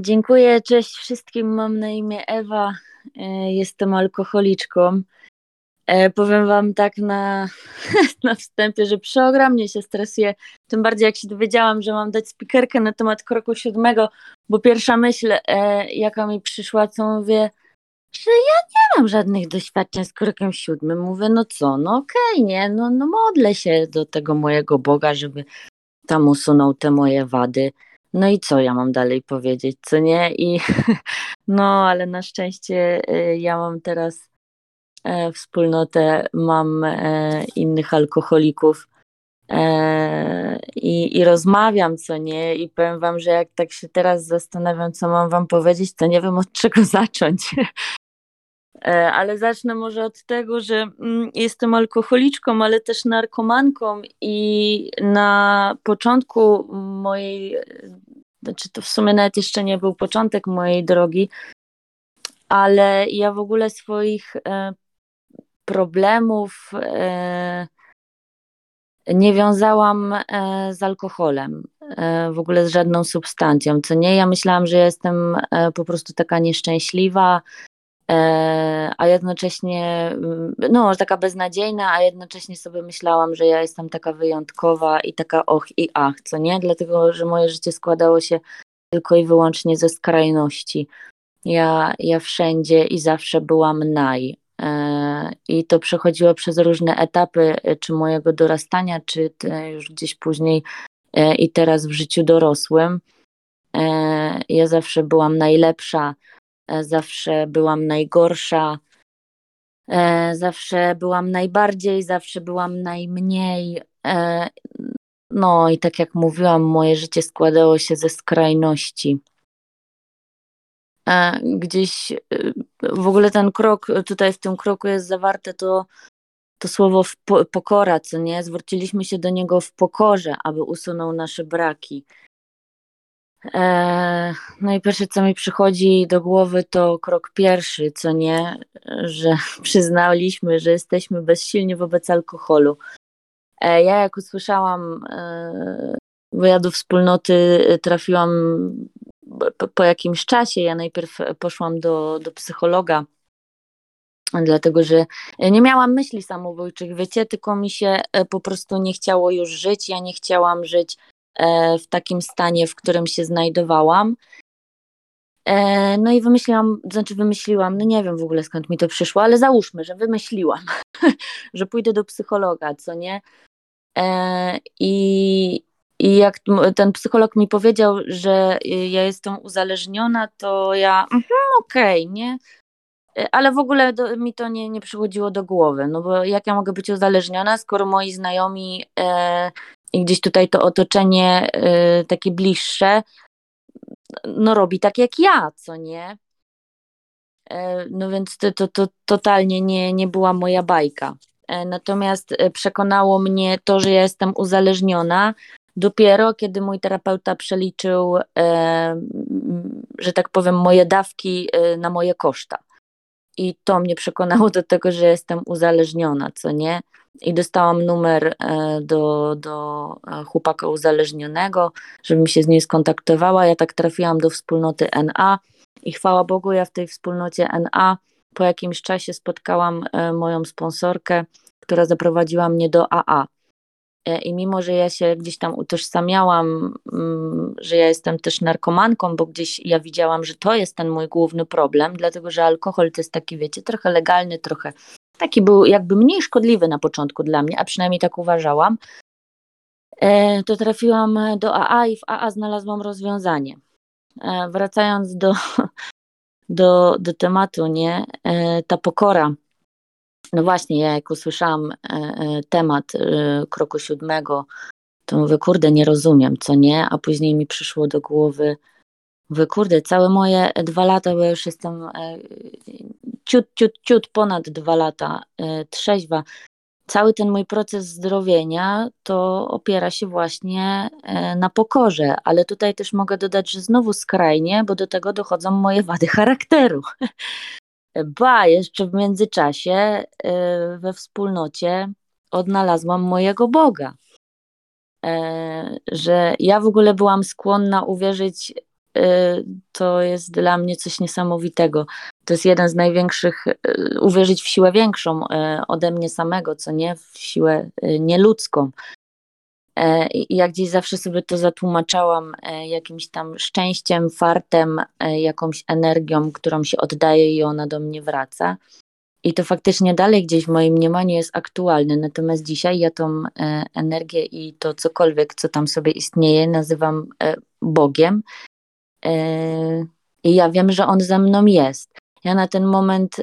Dziękuję, cześć wszystkim. Mam na imię Ewa. E, jestem alkoholiczką. E, powiem Wam tak na, na wstępie, że przeogromnie się stresuję. Tym bardziej jak się dowiedziałam, że mam dać spikerkę na temat kroku siódmego, bo pierwsza myśl, e, jaka mi przyszła, co mówię, że ja nie mam żadnych doświadczeń z krokiem siódmym. Mówię, no co, no okej, okay, nie, no, no modlę się do tego mojego Boga, żeby tam usunął te moje wady. No i co ja mam dalej powiedzieć, co nie? I no, ale na szczęście y, ja mam teraz e, wspólnotę, mam e, innych alkoholików e, i, i rozmawiam, co nie? I powiem wam, że jak tak się teraz zastanawiam, co mam wam powiedzieć, to nie wiem od czego zacząć. E, ale zacznę może od tego, że mm, jestem alkoholiczką, ale też narkomanką i na początku mojej, znaczy to w sumie nawet jeszcze nie był początek mojej drogi, ale ja w ogóle swoich e, problemów e, nie wiązałam z alkoholem, w ogóle z żadną substancją, co nie, ja myślałam, że jestem po prostu taka nieszczęśliwa, a jednocześnie, mm, no, taka beznadziejna, a jednocześnie sobie myślałam, że ja jestem taka wyjątkowa i taka och i ach, co nie? Dlatego, że moje życie składało się tylko i wyłącznie ze skrajności. Ja, ja wszędzie i zawsze byłam naj. E, I to przechodziło przez różne etapy, e, czy mojego dorastania, czy już gdzieś później i teraz w życiu dorosłym. Ja zawsze byłam najlepsza, E, zawsze byłam najgorsza, e, zawsze byłam najbardziej, zawsze byłam najmniej. E, no i tak jak mówiłam, moje życie składało się ze skrajności. Gdzieś w ogóle ten krok, tutaj w tym kroku jest zawarte to, to słowo pokora, co nie? Zwróciliśmy się do niego w pokorze, aby usunął nasze braki. E, no i pierwsze, co mi przychodzi do głowy, to krok pierwszy, co nie, że przyznaliśmy, że jesteśmy bezsilni wobec alkoholu. E, ja, jak usłyszałam e, wyjadu wspólnoty, trafiłam po jakimś czasie. Ja najpierw poszłam do, do psychologa, dlatego że nie miałam myśli samobójczych, wiecie, tylko mi się po prostu nie chciało już żyć. Ja nie chciałam żyć w takim stanie, w którym się znajdowałam. E, no i wymyśliłam, znaczy wymyśliłam, no nie wiem w ogóle skąd mi to przyszło, ale załóżmy, że wymyśliłam, że pójdę do psychologa, co nie? E, I, I jak ten psycholog mi powiedział, że ja jestem uzależniona, to ja, mhm, okej, okay, nie? Ale w ogóle do, mi to nie, nie przychodziło do głowy, no bo jak ja mogę być uzależniona, skoro moi znajomi e, i gdzieś tutaj to otoczenie y, takie bliższe, no robi tak jak ja, co nie? E, no więc to, to, to totalnie nie, nie była moja bajka. E, natomiast e, przekonało mnie to, że ja jestem uzależniona dopiero, kiedy mój terapeuta przeliczył, że tak powiem, moje dawki na moje koszta. I to mnie przekonało do tego, że jestem uzależniona, co nie? I dostałam numer e, do, do e, chłopaka uzależnionego, żebym się z nim skontaktowała. Ja tak trafiłam do wspólnoty NA i chwała Bogu, ja w tej wspólnocie NA po jakimś czasie spotkałam e, moją sponsorkę, która zaprowadziła mnie do AA. I mimo, że ja się gdzieś tam utożsamiałam, mm, że ja jestem też narkomanką, bo gdzieś ja widziałam, że to jest ten mój główny problem, dlatego że alkohol to jest taki, wiecie, trochę legalny, trochę Taki był jakby mniej szkodliwy na początku dla mnie, a przynajmniej tak uważałam. E, to trafiłam do AA i w AA znalazłam rozwiązanie. E, wracając do, do, do tematu, nie? E, ta pokora. No właśnie, ja jak usłyszałam temat kroku siódmego, to mówię, kurde, nie rozumiem, co nie? A później mi przyszło do głowy, mówię, kurde, całe moje dwa lata, bo już jestem ciut, ciut, ciut ponad dwa lata e, trzeźwa. Cały ten mój proces zdrowienia to opiera się właśnie e, na pokorze, ale tutaj też mogę dodać, że znowu skrajnie, bo do tego dochodzą moje wady charakteru. Ba, jeszcze w międzyczasie e, we wspólnocie odnalazłam mojego Boga. Że ja w ogóle byłam skłonna uwierzyć to jest dla mnie coś niesamowitego. To jest jeden z największych, uwierzyć w siłę większą ode mnie samego, co nie, w siłę nieludzką. I ja gdzieś zawsze sobie to zatłumaczałam jakimś tam szczęściem, fartem, jakąś energią, którą się oddaje i ona do mnie wraca. I to faktycznie dalej gdzieś w moim mniemaniu jest aktualne. Natomiast dzisiaj ja tą e, energię i to cokolwiek, co tam sobie istnieje, nazywam e, Bogiem. E, I ja wiem, że On ze mną jest. Ja na ten moment,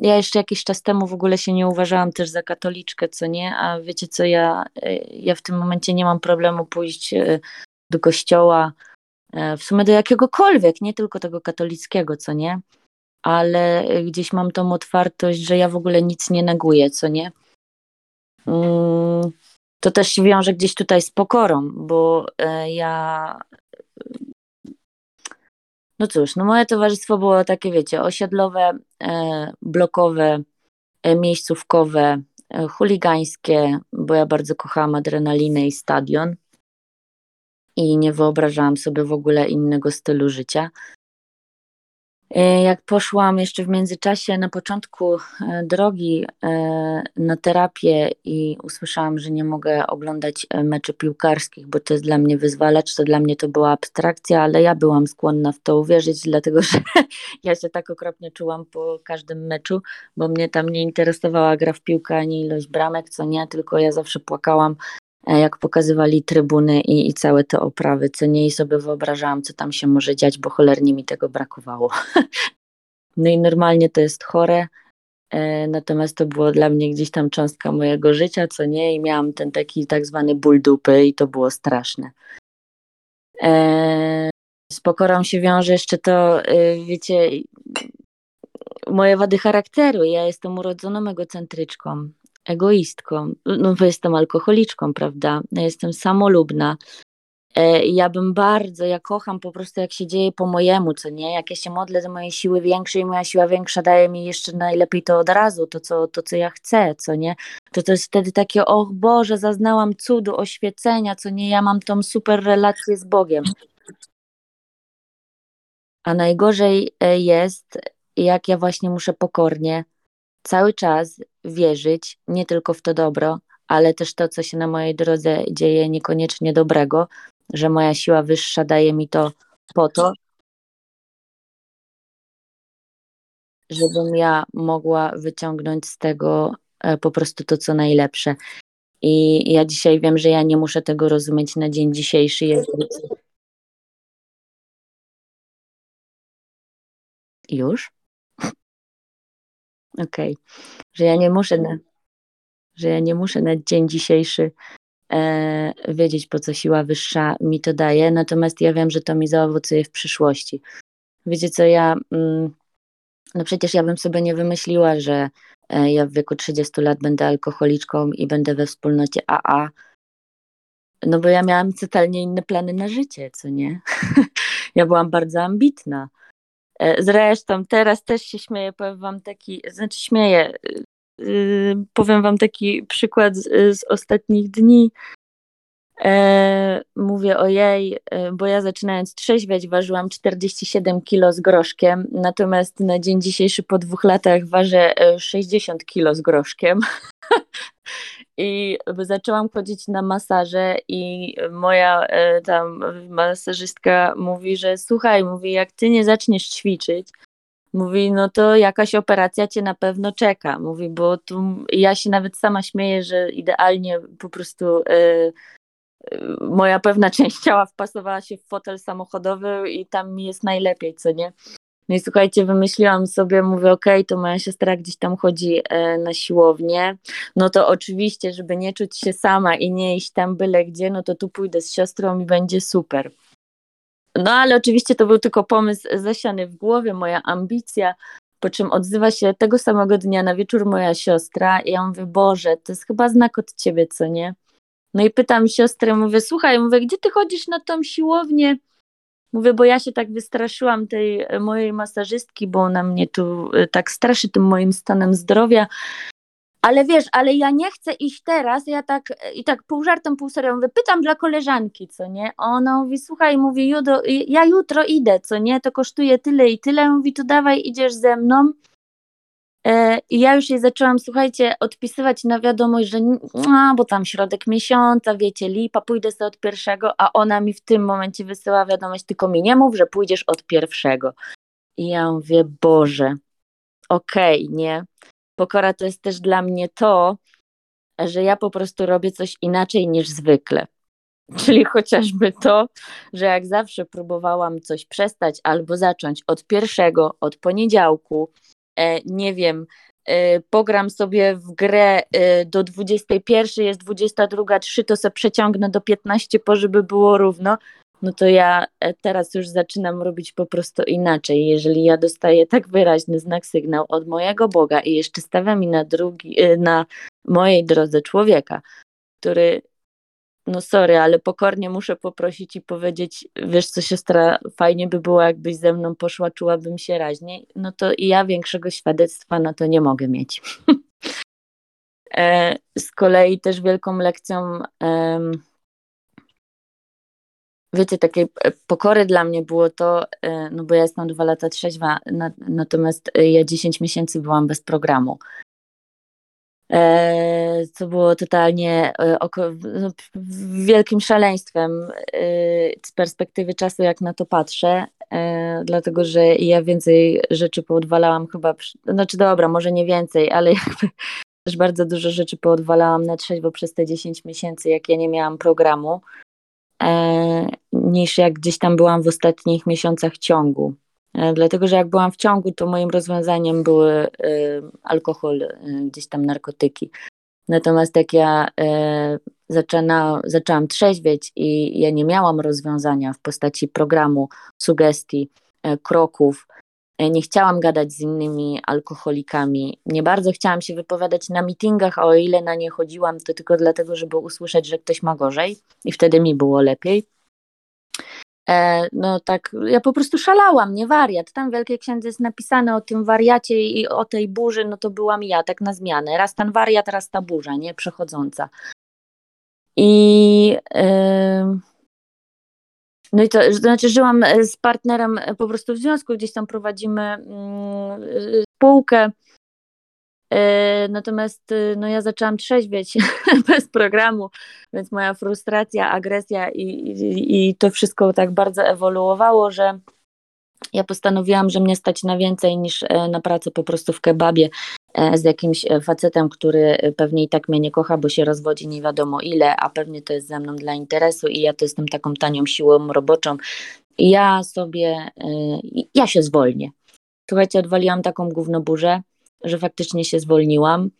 ja jeszcze jakiś czas temu w ogóle się nie uważałam też za katoliczkę, co nie, a wiecie co, ja, ja w tym momencie nie mam problemu pójść do kościoła, w sumie do jakiegokolwiek, nie tylko tego katolickiego, co nie ale gdzieś mam tą otwartość, że ja w ogóle nic nie neguję, co nie? Mm, to też się wiąże gdzieś tutaj z pokorą, bo ja. No cóż, no moje towarzystwo było takie, wiecie, osiedlowe, e, blokowe, e, miejscówkowe, chuligańskie, bo ja bardzo kochałam adrenalinę i stadion i nie wyobrażałam sobie w ogóle innego stylu życia. E, jak poszłam jeszcze w międzyczasie na początku e, drogi e, na terapię i usłyszałam, że nie mogę oglądać meczy piłkarskich, bo to jest dla mnie wyzwalacz, to dla mnie to była abstrakcja, ale ja byłam skłonna w to uwierzyć, dlatego że ja się tak okropnie czułam po każdym meczu, bo mnie tam nie interesowała gra w piłkę ani ilość bramek, co nie, tylko ja zawsze płakałam jak pokazywali trybuny i, i całe te oprawy, co nie i sobie wyobrażałam, co tam się może dziać, bo cholernie mi tego brakowało. no i normalnie to jest chore, e, natomiast to było dla mnie gdzieś tam cząstka mojego życia, co nie, i miałam ten taki tak zwany ból dupy i to było straszne. E, z pokorą się wiąże jeszcze to, wiecie, moje wady charakteru. Ja jestem urodzoną egocentryczką egoistką, no bo jestem alkoholiczką, prawda? Ja jestem samolubna. E, ja bym bardzo, ja kocham po prostu jak się dzieje po mojemu, co nie? Jak ja się modlę do mojej siły większej, moja siła większa daje mi jeszcze najlepiej to od razu, to co, to co ja chcę, co nie? To to jest wtedy takie, och Boże, zaznałam cudu, oświecenia, co nie? Ja mam tą super relację z Bogiem. A najgorzej e, jest, jak ja właśnie muszę pokornie cały czas wierzyć nie tylko w to dobro, ale też to, co się na mojej drodze dzieje, niekoniecznie dobrego, że moja siła wyższa daje mi to po to, żebym ja mogła wyciągnąć z tego e, po prostu to, co najlepsze. I ja dzisiaj wiem, że ja nie muszę tego rozumieć na dzień dzisiejszy. Już? Okej, okay. że ja nie muszę na, że ja nie muszę na dzień dzisiejszy e, wiedzieć, po co siła wyższa mi to daje, natomiast ja wiem, że to mi zaowocuje w przyszłości. Wiecie co, ja, mm, no przecież ja bym sobie nie wymyśliła, że e, ja w wieku 30 lat będę alkoholiczką i będę we wspólnocie AA, no bo ja miałam totalnie inne plany na życie, co nie? ja byłam bardzo ambitna. E, zresztą teraz też się śmieję, powiem wam taki, znaczy śmieję, yy, powiem wam taki przykład z, z ostatnich dni. E, mówię ojej, bo ja zaczynając trzeźwiać ważyłam 47 kilo z groszkiem, natomiast na dzień dzisiejszy po dwóch latach ważę 60 kilo z groszkiem. I zaczęłam chodzić na masaże i moja e, tam masażystka mówi, że słuchaj, mówi, jak ty nie zaczniesz ćwiczyć, mówi, no to jakaś operacja cię na pewno czeka. Mówi, bo tu ja się nawet sama śmieję, że idealnie po prostu y, moja pewna część ciała wpasowała się w fotel samochodowy i tam mi jest najlepiej, co nie? No i słuchajcie, wymyśliłam sobie, mówię, okej, okay, to moja siostra gdzieś tam chodzi e, na siłownię, no to oczywiście, żeby nie czuć się sama i nie iść tam byle gdzie, no to tu pójdę z siostrą i będzie super. No ale oczywiście to był tylko pomysł zasiany w głowie, moja ambicja, po czym odzywa się tego samego dnia na wieczór moja siostra i ja mówię, Boże, to jest chyba znak od ciebie, co nie? No i pytam siostrę, mówię, słuchaj, mówię, gdzie ty chodzisz na tą siłownię? Mówię, bo ja się tak wystraszyłam tej mojej masażystki, bo ona mnie tu y, tak straszy tym moim stanem zdrowia. ale wiesz, ale ja nie chcę iść teraz, ja tak i tak pół żartem, pół serio mówię, pytam dla koleżanki, co nie? Ona mówi, słuchaj, mówi, jutro, ja jutro idę, co nie? To kosztuje tyle i tyle. Mówi, to dawaj, idziesz ze mną. E, I ja już jej zaczęłam, słuchajcie, odpisywać na wiadomość, że a, bo tam środek miesiąca, wiecie, lipa, pójdę sobie od pierwszego, a ona mi w tym momencie wysyła wiadomość, tylko mi nie mów, że pójdziesz od pierwszego. I ja mówię, Boże, okej, okay, nie? Pokora to jest też dla mnie to, że ja po prostu robię coś inaczej niż zwykle. Czyli chociażby to, że jak zawsze próbowałam coś przestać albo zacząć od pierwszego, od poniedziałku, nie wiem, e, pogram sobie w grę e, do 21, jest 22.03, to sobie przeciągnę do 15 po, żeby było równo, no to ja e, teraz już zaczynam robić po prostu inaczej. Jeżeli ja dostaję tak wyraźny znak, sygnał od mojego Boga i jeszcze stawia mi na, drugi, e, na mojej drodze człowieka, który, no sorry, ale pokornie muszę poprosić i powiedzieć, wiesz co siostra, fajnie by było jakbyś ze mną poszła, czułabym się raźniej, no to i ja większego świadectwa na to nie mogę mieć. E, z kolei też wielką lekcją wiecie, takiej e, pokory dla mnie było to, e, no bo ja jestem dwa lata trzeźwa, natomiast ja 10 miesięcy byłam bez programu. Co było totalnie no, wielkim szaleństwem z perspektywy czasu, jak na to patrzę, dlatego że ja więcej rzeczy poodwalałam chyba, znaczy dobra, może nie więcej, ale jakby też bardzo dużo rzeczy poodwalałam na trzeźwo przez te 10 miesięcy, jak ja nie miałam programu. E, niż jak gdzieś tam byłam w ostatnich miesiącach ciągu. E, dlatego, że jak byłam w ciągu, to moim rozwiązaniem były e, alkohol, gdzieś tam narkotyki. Natomiast jak ja zaczyna, zaczęłam trzeźwieć i ja nie miałam rozwiązania w postaci programu, sugestii, kroków, E, nie chciałam gadać z innymi alkoholikami. Nie bardzo chciałam się wypowiadać na meetingach, a o ile na nie chodziłam, to tylko dlatego, żeby usłyszeć, że ktoś ma gorzej i wtedy mi było lepiej. E, no tak, ja po prostu szalałam, nie wariat. Tam w Wielkiej Księdze jest napisane o tym wariacie i o tej burzy, no to byłam ja, tak na zmianę. Raz ten wariat, raz ta burza, nie? Przechodząca. I... No i to, znaczy żyłam z partnerem po prostu w związku, gdzieś tam prowadzimy mm, spółkę, e, Natomiast no ja zaczęłam trzeźwieć bez programu, więc moja frustracja, agresja i, i, i, to wszystko tak bardzo ewoluowało, że ja postanowiłam, że mnie stać na więcej niż na pracę po prostu w kebabie E, z jakimś e, facetem, który pewnie i tak mnie nie kocha, bo się rozwodzi nie wiadomo ile, a pewnie to jest ze mną dla interesu i ja to jestem taką tanią siłą roboczą. I ja sobie, e, ja się zwolnię. Słuchajcie, odwaliłam taką gównoburzę, że faktycznie się zwolniłam.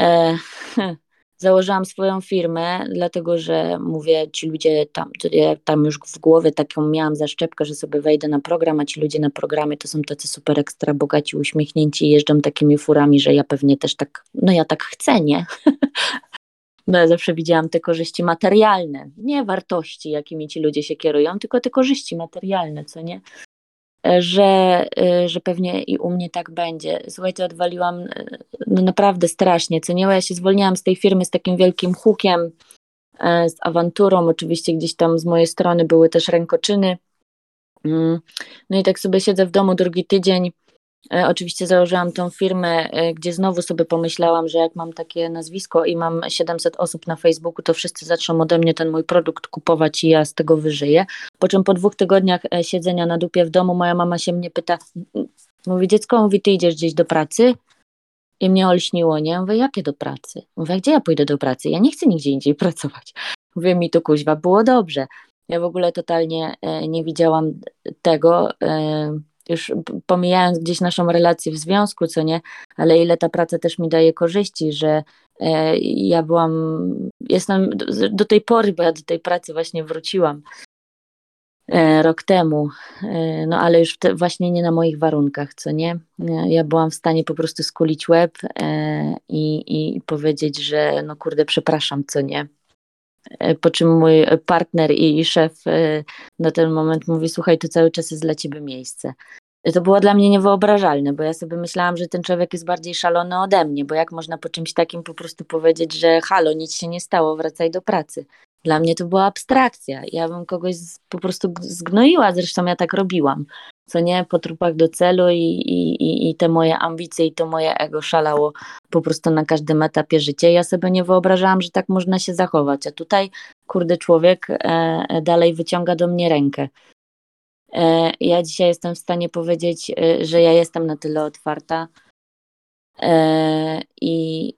E, założyłam swoją firmę, dlatego że mówię, ci ludzie tam, ja tam już w głowie taką miałam zaszczepkę, że sobie wejdę na program, a ci ludzie na programie to są tacy super ekstra bogaci, uśmiechnięci jeżdżą takimi furami, że ja pewnie też tak, no ja tak chcę, nie? No ja zawsze widziałam te korzyści materialne, nie wartości, jakimi ci ludzie się kierują, tylko te korzyści materialne, co nie? Że, y, że pewnie i u mnie tak będzie. Słuchajcie, odwaliłam y, no naprawdę strasznie, co nie? Ja się zwolniłam z tej firmy z takim wielkim hukiem, e, z awanturą, oczywiście gdzieś tam z mojej strony były też rękoczyny. Mm. No i tak sobie siedzę w domu drugi tydzień, E, oczywiście założyłam tą firmę, e, gdzie znowu sobie pomyślałam, że jak mam takie nazwisko i mam 700 osób na Facebooku, to wszyscy zaczną ode mnie ten mój produkt kupować i ja z tego wyżyję. Po czym po dwóch tygodniach e, siedzenia na dupie w domu, moja mama się mnie pyta, mówi dziecko, mówi ty idziesz gdzieś do pracy? I mnie olśniło, nie? Mówię, jakie do pracy? Mówię, gdzie ja pójdę do pracy? Ja nie chcę nigdzie indziej pracować. Mówię, mi to kuźwa, było dobrze. Ja w ogóle totalnie nie widziałam tego, już pomijając gdzieś naszą relację w związku, co nie, ale ile ta praca też mi daje korzyści, że e, ja byłam, jestem do, tej pory, bo ja do tej pracy właśnie wróciłam e, rok temu, e, no ale już te, właśnie nie na moich warunkach, co nie. Ja byłam w stanie po prostu skulić łeb i, i powiedzieć, że no kurde, przepraszam, co nie. Po czym mój partner i szef na ten moment mówi: Słuchaj, to cały czas jest dla ciebie miejsce. To było dla mnie niewyobrażalne, bo ja sobie myślałam, że ten człowiek jest bardziej szalony ode mnie, bo jak można po czymś takim po prostu powiedzieć, że halo, nic się nie stało, wracaj do pracy. Dla mnie to była abstrakcja. Ja bym kogoś po prostu zgnoiła, zresztą ja tak robiłam. Co nie, po trupach do celu i, i, i te moje ambicje i to moje ego szalało po prostu na każdym etapie życia. Ja sobie nie wyobrażałam, że tak można się zachować. A tutaj, kurde, człowiek e, e dalej wyciąga do mnie rękę. E, ja dzisiaj jestem w stanie powiedzieć, e, że ja jestem na tyle otwarta e, i,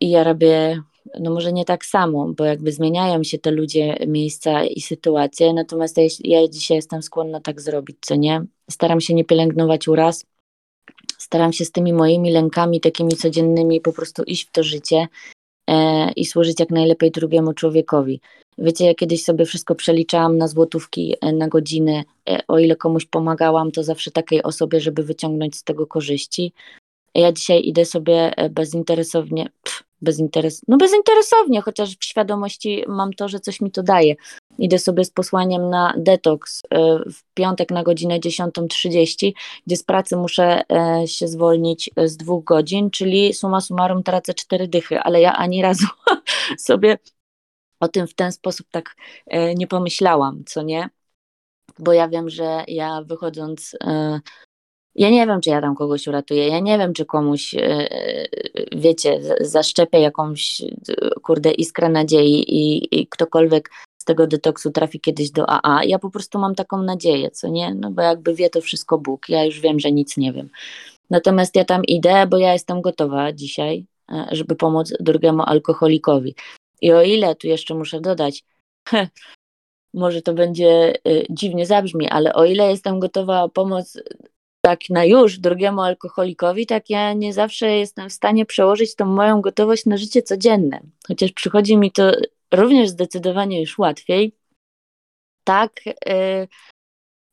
i ja robię, no może nie tak samo, bo jakby zmieniają się te ludzie, miejsca i sytuacje, natomiast ja, ja dzisiaj jestem skłonna tak zrobić, co nie? Staram się nie pielęgnować uraz, staram się z tymi moimi lękami takimi codziennymi po prostu iść w to życie i służyć jak najlepiej drugiemu człowiekowi. Wiecie, ja kiedyś sobie wszystko przeliczałam na złotówki, e, na godziny. E, o ile komuś pomagałam, to zawsze takiej osobie, żeby wyciągnąć z tego korzyści. Ja dzisiaj idę sobie e, bezinteresownie, pff, bezinteres, no bezinteresownie, chociaż w świadomości mam to, że coś mi to daje. Idę sobie z posłaniem na detoks w piątek na godzinę 10.30, gdzie z pracy muszę się zwolnić z dwóch godzin, czyli suma summarum tracę cztery dychy, ale ja ani razu sobie o tym w ten sposób tak e, nie pomyślałam, co nie? Bo ja wiem, że ja wychodząc, e, ja nie wiem, czy ja tam kogoś uratuję, ja nie wiem, czy komuś, e, wiecie, zaszczepię jakąś, kurde, iskrę nadziei i, i ktokolwiek z tego detoksu trafi kiedyś do AA. Ja po prostu mam taką nadzieję, co nie? No bo jakby wie to wszystko Bóg, ja już wiem, że nic nie wiem. Natomiast ja tam idę, bo ja jestem gotowa dzisiaj, żeby pomóc drugiemu alkoholikowi. I o ile tu jeszcze muszę dodać, może to będzie y, dziwnie zabrzmi, ale o ile jestem gotowa pomóc tak na już drugiemu alkoholikowi, tak ja nie zawsze jestem w stanie przełożyć tą moją gotowość na życie codzienne. Chociaż przychodzi mi to również zdecydowanie już łatwiej. Tak, y,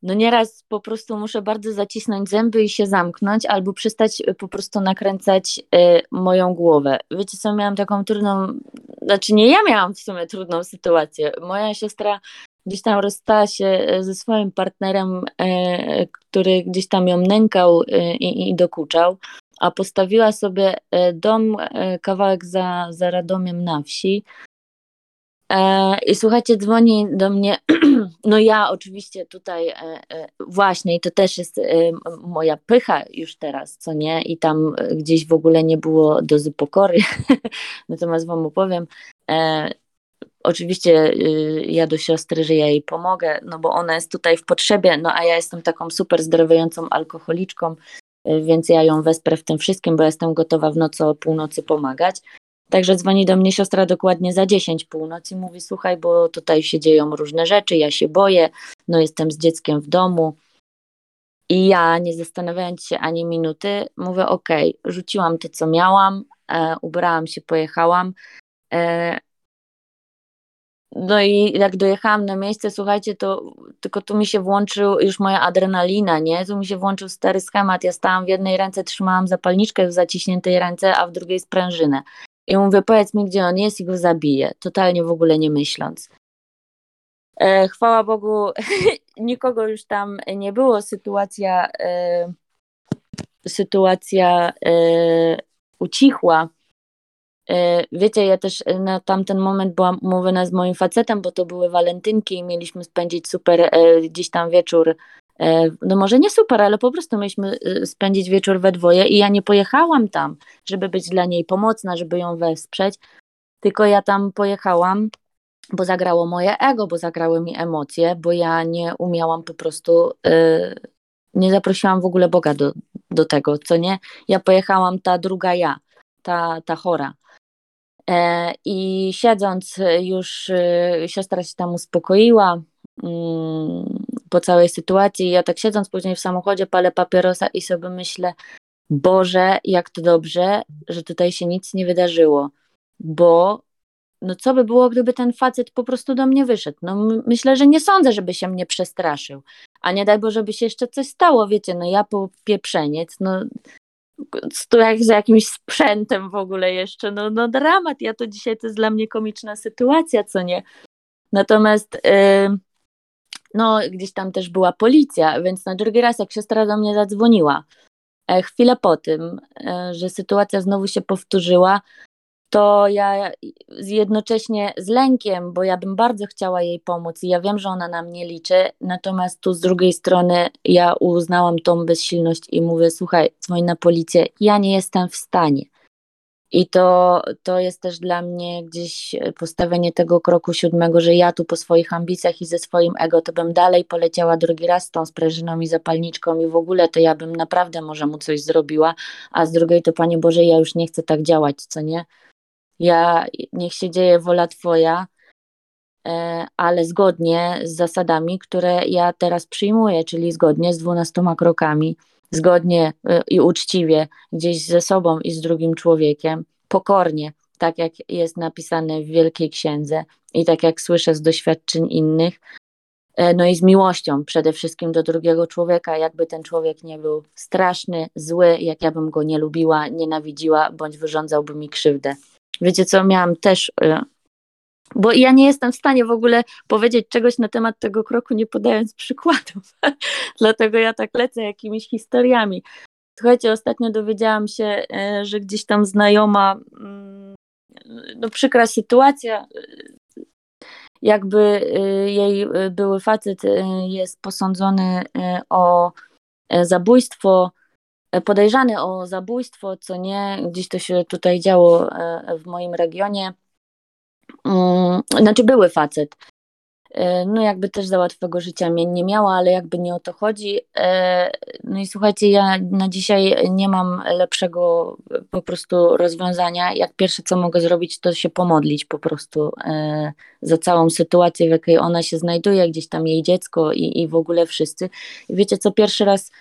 no nieraz po prostu muszę bardzo zacisnąć zęby i się zamknąć, albo przestać y, po prostu nakręcać y, moją głowę. Wiecie co, miałam taką trudną, znaczy nie ja miałam w sumie trudną sytuację. Moja siostra gdzieś tam rozstała się y, ze swoim partnerem, y, który gdzieś tam ją nękał y, i, dokuczał, a postawiła sobie dom kawałek za, za Radomiem na wsi E, I słuchajcie, dzwoni do mnie, no ja oczywiście tutaj e, e, właśnie i to też jest moja pycha już teraz, co nie? I tam gdzieś w ogóle nie było dozy pokory, natomiast wam opowiem. Oczywiście ja do siostry, że ja jej pomogę, no bo ona jest tutaj w potrzebie, no a ja jestem taką super zdrowiejącą alkoholiczką, więc ja ją wesprę w tym wszystkim, bo jestem gotowa w nocy o północy pomagać. Także dzwoni do mnie siostra dokładnie za 10 północ i mówi: Słuchaj, bo tutaj się dzieją różne rzeczy, ja się boję, no jestem z dzieckiem w domu. I ja, nie zastanawiając się ani minuty, mówię: OK, rzuciłam to, co miałam, e, ubrałam się, pojechałam. E, no i jak dojechałam na miejsce, słuchajcie, to tylko tu mi się włączył już moja adrenalina, nie? Tu mi się włączył stary schemat. Ja stałam w jednej ręce, trzymałam zapalniczkę w zaciśniętej ręce, a w drugiej sprężynę. I mówię, powiedz mi, gdzie on jest i go zabiję. Totalnie w ogóle nie myśląc. E, chwała Bogu, nikogo już tam nie było. Sytuacja, e, sytuacja e, ucichła. E, wiecie, ja też na tamten moment byłam umówiona z moim facetem, bo to były walentynki i mieliśmy spędzić super e, gdzieś tam wieczór no może nie super, ale po prostu mieliśmy y, spędzić wieczór we dwoje i ja nie pojechałam tam, żeby być dla niej pomocna, żeby ją wesprzeć, tylko ja tam pojechałam, bo zagrało moje ego, bo zagrały mi emocje, bo ja nie umiałam po prostu, yy, nie zaprosiłam w ogóle Boga do, do tego, co nie? Ja pojechałam ta druga ja, ta, ta chora. E, I siedząc już, y, siostra się tam uspokoiła, mm, po całej sytuacji. Ja tak siedząc później w samochodzie, palę papierosa i sobie myślę, Boże, jak to dobrze, że tutaj się nic nie wydarzyło, bo no co by było, gdyby ten facet po prostu do mnie wyszedł? No myślę, że nie sądzę, żeby się mnie przestraszył, a nie daj Boże, żeby się jeszcze coś stało, wiecie, no ja po pieprzeniec, no to jak z jakimś sprzętem w ogóle jeszcze, no, no dramat, ja to dzisiaj, to jest dla mnie komiczna sytuacja, co nie? Natomiast yy, no gdzieś tam też była policja, więc na drugi raz jak siostra do mnie zadzwoniła, e, chwilę po tym, e, że sytuacja znowu się powtórzyła, to ja jednocześnie z lękiem, bo ja bym bardzo chciała jej pomóc i ja wiem, że ona na mnie liczy, natomiast tu z drugiej strony ja uznałam tą bezsilność i mówię, słuchaj, dzwoń na policję, ja nie jestem w stanie. I to, to jest też dla mnie gdzieś postawienie tego kroku siódmego, że ja tu po swoich ambicjach i ze swoim ego to bym dalej poleciała drugi raz z tą sprężyną i zapalniczką i w ogóle to ja bym naprawdę może mu coś zrobiła, a z drugiej to Panie Boże, ja już nie chcę tak działać, co nie? Ja, niech się dzieje wola Twoja, e, ale zgodnie z zasadami, które ja teraz przyjmuję, czyli zgodnie z dwunastoma krokami, zgodnie e, i uczciwie, gdzieś ze sobą i z drugim człowiekiem, pokornie, tak jak jest napisane w Wielkiej Księdze i tak jak słyszę z doświadczeń innych, e, no i z miłością przede wszystkim do drugiego człowieka, jakby ten człowiek nie był straszny, zły, jak ja bym go nie lubiła, nienawidziła, bądź wyrządzałby mi krzywdę. Wiecie co, miałam też, y, bo ja nie jestem w stanie w ogóle powiedzieć czegoś na temat tego kroku, nie podając przykładów. Dlatego ja tak lecę jakimiś historiami. Słuchajcie, ostatnio dowiedziałam się, y, że gdzieś tam znajoma, mm, no przykra sytuacja, jakby jej były facet jest posądzony o zabójstwo E, podejrzany o zabójstwo, co nie, gdzieś to się tutaj działo e, w moim regionie. Mm, znaczy były facet. E, no jakby też za łatwego życia mnie nie miała, ale jakby nie o to chodzi. No i słuchajcie, ja na dzisiaj nie mam lepszego po prostu rozwiązania. Jak pierwsze co mogę zrobić, to się pomodlić po prostu za całą sytuację, w jakiej ona się znajduje, gdzieś tam jej dziecko i, i w ogóle wszyscy. I wiecie co, pierwszy raz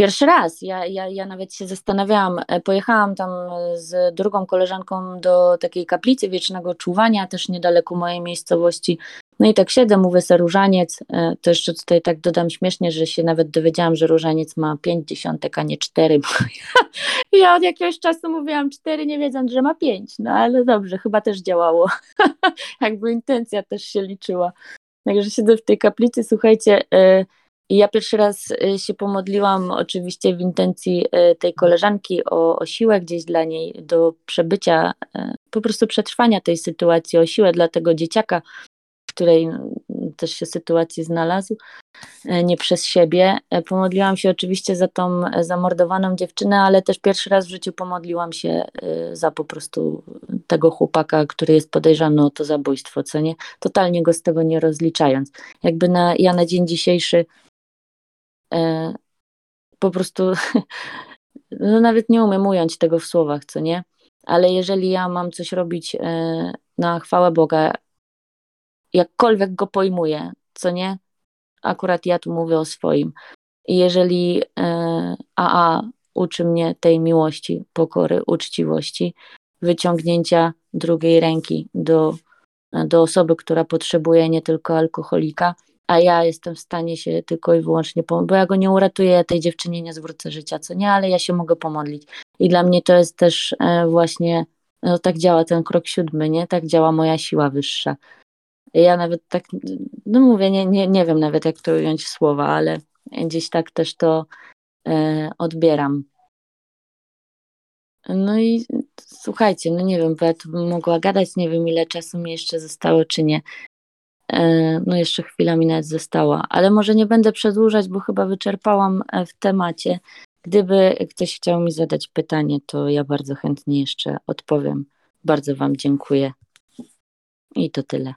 Pierwszy raz. Ja, ja, ja nawet się zastanawiałam. E, pojechałam tam z drugą koleżanką do takiej kaplicy wiecznego czuwania, też niedaleko mojej miejscowości. No i tak siedzę, mówię se różaniec. E, to jeszcze tutaj tak dodam śmiesznie, że się nawet dowiedziałam, że różaniec ma pięć dziesiątek, a nie cztery. Bo ja, ja od jakiegoś czasu mówiłam cztery, nie wiedząc, że ma pięć. No ale dobrze, chyba też działało. Jakby intencja też się liczyła. Także siedzę w tej kaplicy, słuchajcie. Yy, i ja pierwszy raz y, się pomodliłam, oczywiście w intencji y, tej koleżanki, o, o siłę gdzieś dla niej, do przebycia, y, po prostu przetrwania tej sytuacji, o siłę dla tego dzieciaka, w której też się sytuacji znalazł, nie przez siebie. Pomodliłam się oczywiście za tą zamordowaną dziewczynę, ale też pierwszy raz w życiu pomodliłam się za po prostu tego chłopaka, który jest podejrzany o to zabójstwo, co nie? Totalnie go z tego nie rozliczając. Jakby na, ja na dzień dzisiejszy po prostu, no nawet nie umiem ująć tego w słowach, co nie? Ale jeżeli ja mam coś robić e, na chwałę Boga, jakkolwiek go pojmuję, co nie? Akurat ja tu mówię o swoim. I jeżeli AA e, uczy mnie tej miłości, pokory, uczciwości, wyciągnięcia drugiej ręki do, do osoby, która potrzebuje nie tylko alkoholika, a ja jestem w stanie się tylko i wyłącznie pomóc, bo ja go nie uratuję, ja tej dziewczynie nie zwrócę życia, co nie, ale ja się mogę pomodlić. I dla mnie to jest też e, właśnie, no tak działa ten krok siódmy, nie? Tak działa moja siła wyższa. Ja nawet tak, no mówię, nie, nie, nie wiem nawet jak to ująć w słowa, ale gdzieś tak też to e, odbieram. No i słuchajcie, no nie wiem, bo ja tu bym mogła gadać, nie wiem ile czasu mi jeszcze zostało, czy nie. E, no jeszcze chwila mi nawet została, ale może nie będę przedłużać, bo chyba wyczerpałam e, w temacie. Gdyby ktoś chciał mi zadać pytanie, to ja bardzo chętnie jeszcze odpowiem. Bardzo Wam dziękuję. I to tyle.